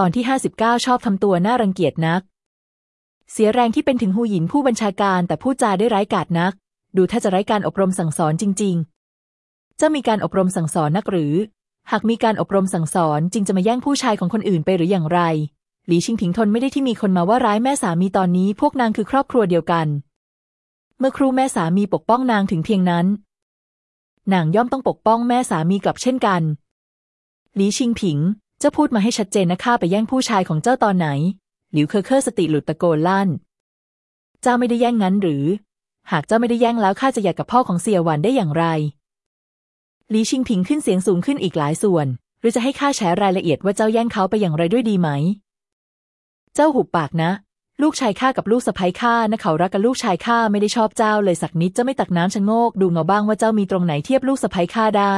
ตอนที่ 59 ชอบทำตัวน่ารังเกียจนัก เสียแรงที่เป็นถึงหูหยินผู้บัญชาการแต่พูดจาได้ร้ายกาจนัก ดูถ้าจะไร้การอบรมสั่งสอนจริง ๆ จะมีการอบรมสั่งสอนนักหรือ หากมีการอบรมสั่งสอนจริงจะมาแย่งผู้ชายของคนอื่นไปหรืออย่างไร หลีชิงผิงทนไม่ได้ที่มีคนมาว่าร้ายแม่สามีตอนนี้พวกนางคือครอบครัวเดียวกัน เมื่อครูแม่สามีปกป้องนางถึงเพียงนั้น นางย่อมต้องปกป้องแม่สามีกลับเช่นกัน หลีชิงผิง เจ้าพูดมาให้ชัดเจนนะข้าไปแย่งผู้ชายของเจ้าตอนไหน หลิวเคอเคอร์สติหลุดตะโกนลั่น เจ้าไม่ได้แย่งงั้นหรือ หากเจ้าไม่ได้แย่งแล้วข้าจะหย่ากับพ่อของเสี่ยวหวันได้อย่างไร หลีชิงผิงขึ้นเสียงสูงขึ้นอีกหลายส่วน หรือจะให้ข้าแชร์รายละเอียดว่าเจ้าแย่งเขาไปอย่างไรด้วยดีไหม เจ้าหุบปากนะ ลูกชายข้ากับลูกสะใภ้ข้านะเขารักกับลูกชายข้าไม่ได้ชอบเจ้าเลยสักนิดเจ้าไม่ตักน้ำชะโงก ดูเงาบ้างว่าเจ้ามีตรงไหนเทียบลูกสะใภ้ข้าได้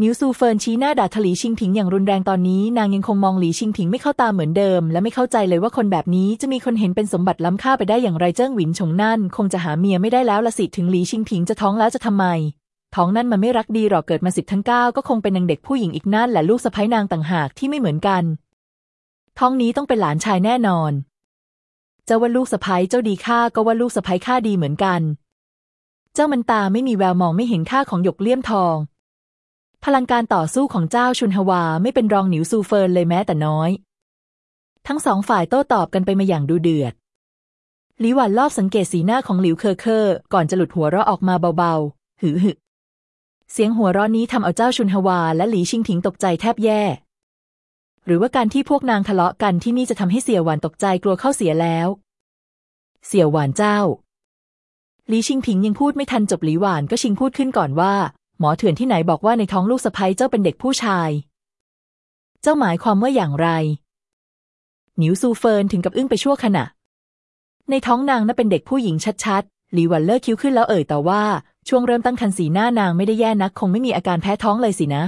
หนิวซูเฟินชี้หน้าด่าทอหลีชิงผิงอย่างรุนแรงตอนนี้ นางยังคงมองหลีชิงผิงไม่เข้าตาเหมือนเดิม และไม่เข้าใจเลยว่าคนแบบนี้จะมีคนเห็นเป็นสมบัติล้ำค่าไปได้อย่างไรเจิ้งหวินชงนั่น คงจะหาเมียไม่ได้แล้วละสิถึงหลีชิงผิงจะท้องแล้วจะทำไม ท้องนั่นมันไม่รักดีหรอกเกิดมาสิบทั้งเก้าก็คงเป็นนางเด็กผู้หญิงอีกนั่นแหละลูกสะใภ้นางต่างหากที่ไม่เหมือนกัน ท้องนี้ต้องเป็นหลานชายแน่นอนเจ้าว่าลูกสะใภ้เจ้าดีข้าก็ว่าลูกสะใภ้ข้าดีเหมือนกัน เจ้ามันตาไม่มีแววมองไม่เห็นค่าของหยกเลี่ยมทอง พลังการต่อสู้ของเจ้าชุนฮวาไม่เป็นรองหนิวซูเฟินเลยแม้แต่น้อย ทั้งสองฝ่ายโต้ตอบกันไปมาอย่างดุเดือด หลีหวันลอบสังเกตสีหน้าของหลิวเคอเคอร์ก่อนจะหลุดหัวเราะออกมาเบาๆ หือหึเสียงหัวเราะนี้ทำเอาเจ้าชุนฮวาและหลีชิงผิงตกใจแทบแย่ หรือว่าการที่พวกนางทะเลาะกันที่นี่จะทำให้เสี่ยวหวานตกใจกลัวเข้าเสียแล้ว เสี่ยหวานเจ้า หลีชิงผิงยังพูดไม่ทันจบหลีหวานก็ชิงพูดขึ้นก่อนว่า หมอเถื่อนที่ไหนบอกว่าในท้องลูกสะใภ้เจ้าเป็นเด็กผู้ชาย เจ้าหมายความว่าอย่างไร หนิวซูเฟินถึงกับอึ้งไปชั่วขณะ ในท้องนางน่ะเป็นเด็กผู้หญิงชัดๆหลีวันเลิกคิ้วขึ้นแล้วเอ่ยแต่ว่าช่วงเริ่มตั้งครรภ์สีหน้านางไม่ได้แย่นัก คงไม่มีอาการแพ้ท้องเลยสินะ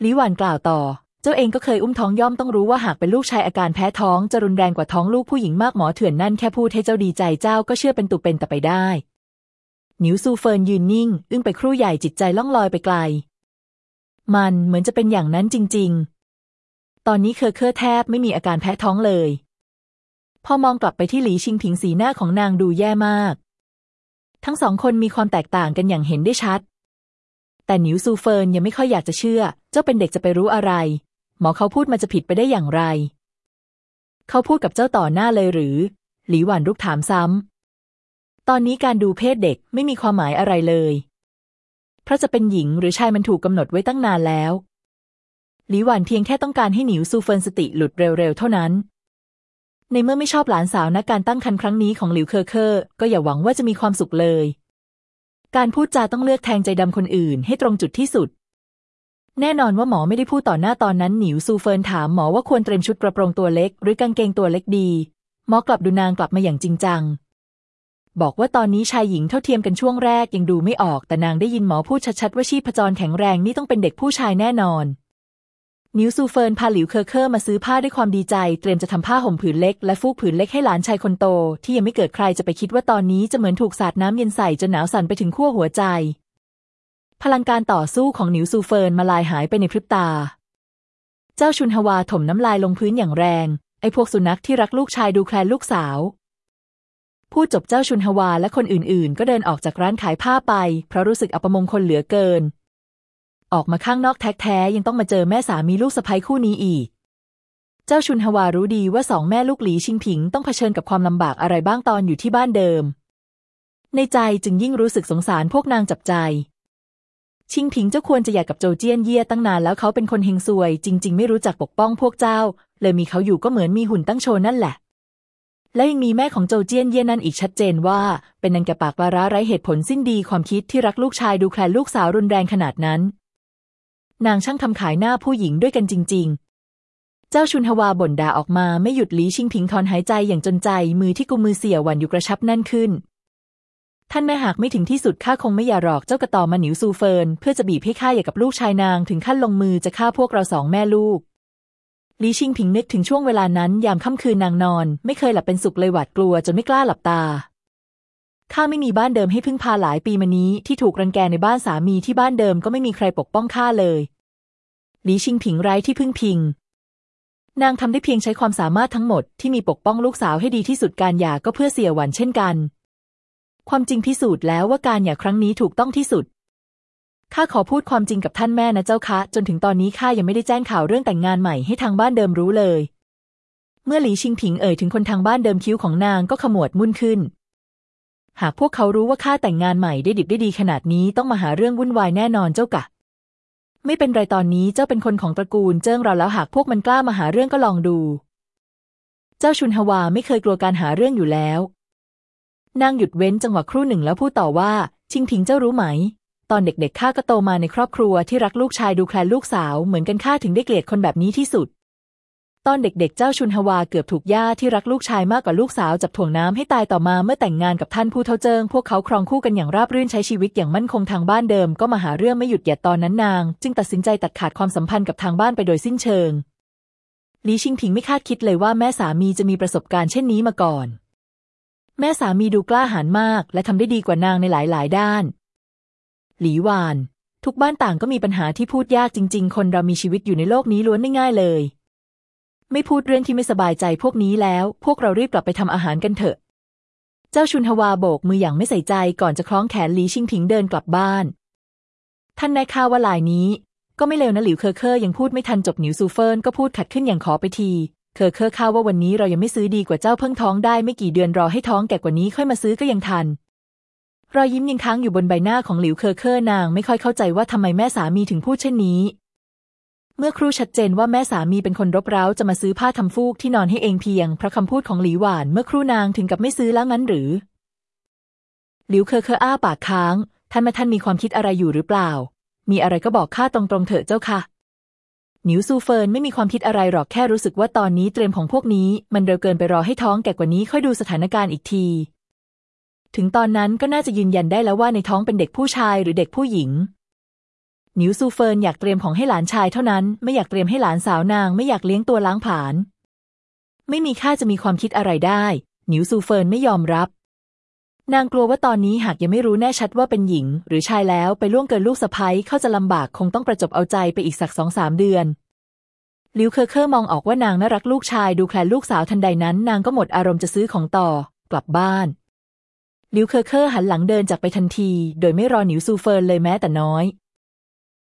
หลีหวันกล่าวต่อ เจ้าเองก็เคยอุ้มท้องย่อมต้องรู้ว่าหากเป็นลูกชายอาการแพ้ท้องจะรุนแรงกว่าท้องลูกผู้หญิงมากหมอเถื่อนนั่นแค่พูดให้เจ้าดีใจเจ้าก็เชื่อเป็นตุเป็นแต่ไปได้ หนิวซูเฟินยืนนิ่ง อึ้งไปครู่ใหญ่จิตใจล่องลอยไปไกล มันเหมือนจะเป็นอย่างนั้นจริง ๆ ตอนนี้เคอเคอแทบไม่มีอาการแพ้ท้องเลย พอมองกลับไปที่หลีชิงผิงสีหน้าของนางดูแย่มาก ทั้งสองคนมีความแตกต่างกันอย่างเห็นได้ชัด แต่หนิวซูเฟินยังไม่ค่อยอยากจะเชื่อ เจ้าเป็นเด็กจะไปรู้อะไร หมอเขาพูดมาจะผิดไปได้อย่างไร เขาพูดกับเจ้าต่อหน้าเลยหรือ หลีหวานรุกถามซ้ำ ตอนนี้การดูเพศเด็กไม่มีความหมายอะไรเลย เพราะจะเป็นหญิงหรือชายมันถูกกำหนดไว้ตั้งนานแล้ว หลีหวานเพียงแค่ต้องการให้หนิวซูเฟินสติหลุดเร็วๆเท่านั้น ในเมื่อไม่ชอบหลานสาวนักการตั้งครรภ์ครั้งนี้ของหลิวเคอเคอร์ก็อย่าหวังว่าจะมีความสุขเลย การพูดจาต้องเลือกแทงใจดำคนอื่นให้ตรงจุดที่สุด แน่นอนว่าหมอไม่ได้พูดต่อหน้าตอนนั้นหนิวซูเฟินถามหมอว่าควรเตรียมชุดกระโปรงตัวเล็ก หรือกางเกงตัวเล็กดี หมอกลับดูนางกลับมาอย่างจริงจัง บอกว่าตอนนี้ชายหญิงเท่าเทียมกันช่วงแรกยังดูไม่ออก แต่นางได้ยินหมอพูดชัดๆว่าชีพจรแข็งแรงนี่ต้องเป็นเด็กผู้ชายแน่นอน นิวซูเฟินพาหลิวเคอเคอร์มาซื้อผ้าด้วยความดีใจ เตรียมจะทำผ้าห่มผืนเล็กและฟูกผืนเล็กให้หลานชายคนโต ที่ยังไม่เกิดใครจะไปคิดว่าตอนนี้จะเหมือนถูกสาดน้ำเย็นใส่จนหนาวสั่นไปถึงขั้วหัวใจ พลังการต่อสู้ของนิวซูเฟินมลายหายไปในพริบตา เจ้าชุนฮวาถมน้ำลายลงพื้นอย่างแรงไอ้พวกสุนัขที่รักลูกชายดูแคลนลูกสาว พูดจบเจ้าชุนฮวาและคนอื่นๆ ก็เดินออกจากร้านขายผ้าไป เพราะรู้สึกอัปมงคลเหลือเกิน ออกมาข้างนอกแท้ๆยังต้องมาเจอแม่สามีลูกสะใภ้คู่นี้อีก เจ้าชุนฮวารู้ดีว่าสองแม่ลูกหลีชิงผิงต้องเผชิญกับความลำบากอะไรบ้างตอนอยู่ที่บ้านเดิม ในใจจึงยิ่งรู้สึกสงสารพวกนางจับใจ ชิงผิงเจ้าควรจะอยากกับโจเจี้ยนเย่ตั้งนานแล้วเขาเป็นคนเฮงซวย จริง ๆ ไม่รู้จักปกป้องพวกเจ้า เลยมีเขาอยู่ก็เหมือนมีหุ่นตั้งโชว์นั่นแหละ และยังมีแม่ของโจเจี้ยนเย่นั่นอีกชัดเจนว่า เป็นนางแกปากวาระไร้เหตุผลสิ้นดีความคิดที่รักลูกชายดูแคลนลูกสาวรุนแรงขนาดนั้น นางช่างทำขายหน้าผู้หญิงด้วยกันจริง ๆ เจ้าชุนฮวาบ่นด่าออกมาไม่หยุดหลีชิงผิงถอนหายใจอย่างจนใจมือที่กุมมือเสี่ยหวันอยู่กระชับแน่นขึ้น ท่านแม่หากไม่ถึงที่สุดข้าคงไม่อย่าหลอกเจ้ากระต่อมาหนิวซูเฟิน เพื่อจะบีบให้ข้าอย่ากับลูกชายนางถึงขั้นลงมือจะฆ่าพวกเราสองแม่ลูก ลีชิงผิงนึกถึงช่วงเวลานั้นยามค่ำคืนนางนอน ไม่เคยหลับเป็นสุขเลยหวาดกลัวจนไม่กล้าหลับตาข้าไม่มีบ้านเดิมให้พึ่งพาหลายปีมานี้ที่ถูกรังแกในบ้านสามีที่บ้านเดิมก็ไม่มีใครปกป้องข้าเลยหลีชิงผิงไร้ที่พึ่งพิง นางทำได้เพียงใช้ความสามารถทั้งหมดที่มีปกป้องลูกสาวให้ดีที่สุดการหย่าก็เพื่อเสียหวันเช่นกัน ความจริงพิสูจน์แล้วว่าการหย่าครั้งนี้ถูกต้องที่สุด ข้าขอพูดความจริงกับท่านแม่นะเจ้าคะ จนถึงตอนนี้ข้ายังไม่ได้แจ้งข่าวเรื่องแต่งงานใหม่ให้ทางบ้านเดิมรู้เลย เมื่อหลีชิงผิงเอ่ยถึงคนทางบ้านเดิมคิ้วของนางก็ขมวดมุ่นขึ้น หากพวกเขารู้ว่าข้าแต่งงานใหม่ได้ดิบได้ดีขนาดนี้ต้องมาหาเรื่องวุ่นวายแน่นอนเจ้ากะ ไม่เป็นไรตอนนี้เจ้าเป็นคนของตระกูลเจิ้งเราแล้วหากพวกมันกล้ามาหาเรื่องก็ลองดู เจ้าชุนฮวาไม่เคยกลัวการหาเรื่องอยู่แล้ว นางหยุดเว้นจังหวะครู่หนึ่งแล้วพูดต่อว่า ชิงผิงเจ้ารู้ไหม ตอนเด็กๆข้าก็โตมาในครอบครัวที่รักลูกชายดูแคลนลูกสาวเหมือนกันข้าถึงได้เกลียดคนแบบนี้ที่สุด ตอนเด็กๆ เจ้าชุนฮวาเกือบถูกย่าที่รักลูกชายมากกว่าลูกสาวจับถ่วงน้ำให้ตายต่อมาเมื่อแต่งงานกับท่านผู้เท่าเจิงพวกเขาครองคู่กันอย่างราบรื่นใช้ชีวิตอย่างมั่นคงทางบ้านเดิมก็มาหาเรื่องไม่หยุดหยัดตอนนั้นนาง จึงตัดสินใจตัดขาดความสัมพันธ์กับทางบ้านไปโดยสิ้นเชิงหลีชิงผิงไม่คาดคิดเลยว่าแม่สามีจะมีประสบการณ์เช่นนี้มาก่อน แม่สามีดูกล้าหาญมาก และทำได้ดีกว่านางในหลายๆ ด้าน หลีหวาน ทุกบ้านต่างก็มีปัญหาที่พูดยากจริง ๆ คนเรามีชีวิตอยู่ในโลกนี้ล้วนไม่ง่ายเลย ไม่พูดเรื่องที่ไม่สบายใจพวกนี้แล้ว พวกเรารีบกลับไปทำอาหารกันเถอะ เจ้าชุนฮวาโบกมืออย่างไม่ใส่ใจก่อนจะคล้องแขนหลีชิงผิงเดินกลับบ้าน ท่านนายข้าว่าลายนี้ ก็ไม่เลวนะหลิวเคอเคอร์ยังพูดไม่ทันจบหนิวซูเฟินก็พูดขัดขึ้นอย่างขอไปทีเคอเคอร์ข้าว่าวันนี้เรายังไม่ซื้อดีกว่าเจ้าเพิ่งท้องได้ไม่กี่เดือนรอให้ท้องแก่กว่านี้ค่อยมาซื้อก็ยังทัน รอยยิ้มยังค้างอยู่บนใบหน้าของหลิวเคอเคอร์นางไม่ค่อยเข้าใจว่าทำไมแม่สามีถึงพูดเช่นนี้ เมื่อครู่ชัดเจนว่าแม่สามีเป็นคนรบเร้าจะมาซื้อผ้าทำฟูกที่นอนให้เองเพียงเพราะคำพูดของหลีหวานเมื่อครู่นางถึงกับไม่ซื้อแล้วงั้นหรือ หลิวเคอเคอร์อ้าปากค้าง ท่านแม่ท่านมีความคิดอะไรอยู่หรือเปล่า มีอะไรก็บอกข้าตรงๆเถอะเจ้าค่ะหนิวซูเฟินไม่มีความคิดอะไรหรอกแค่รู้สึกว่าตอนนี้เตรียมของพวกนี้ มันเร็วเกินไปรอให้ท้องแก่กว่านี้ค่อยดูสถานการณ์อีกที ถึงตอนนั้นก็น่าจะยืนยันได้แล้วว่าในท้องเป็นเด็กผู้ชายหรือเด็กผู้หญิงหนิวซูเฟินอยากเตรียมของให้หลานชายเท่านั้น ไม่อยากเตรียมให้หลานสาวนาง ไม่อยากเลี้ยงตัวล้างผลาญไม่มีค่าจะมีความคิดอะไรได้หนิวซูเฟินไม่ยอมรับ นางกลัวว่าตอนนี้หากยังไม่รู้แน่ชัดว่าเป็นหญิง หรือชายแล้วไปล่วงเกินลูกสะใภ้เขาจะลำบากคงต้องประจบเอาใจไปอีกสักสองสามเดือนลิวเคอเคอร์มองออกว่านางน่ารักลูกชายดูแคลนลูกสาวทันใดนั้น นางก็หมดอารมณ์จะซื้อของต่อกลับบ้าน ลิวเคอเคอร์หันหลังเดินจากไปทันที โดยไม่รอหนิวซูเฟินเลยแม้แต่น้อย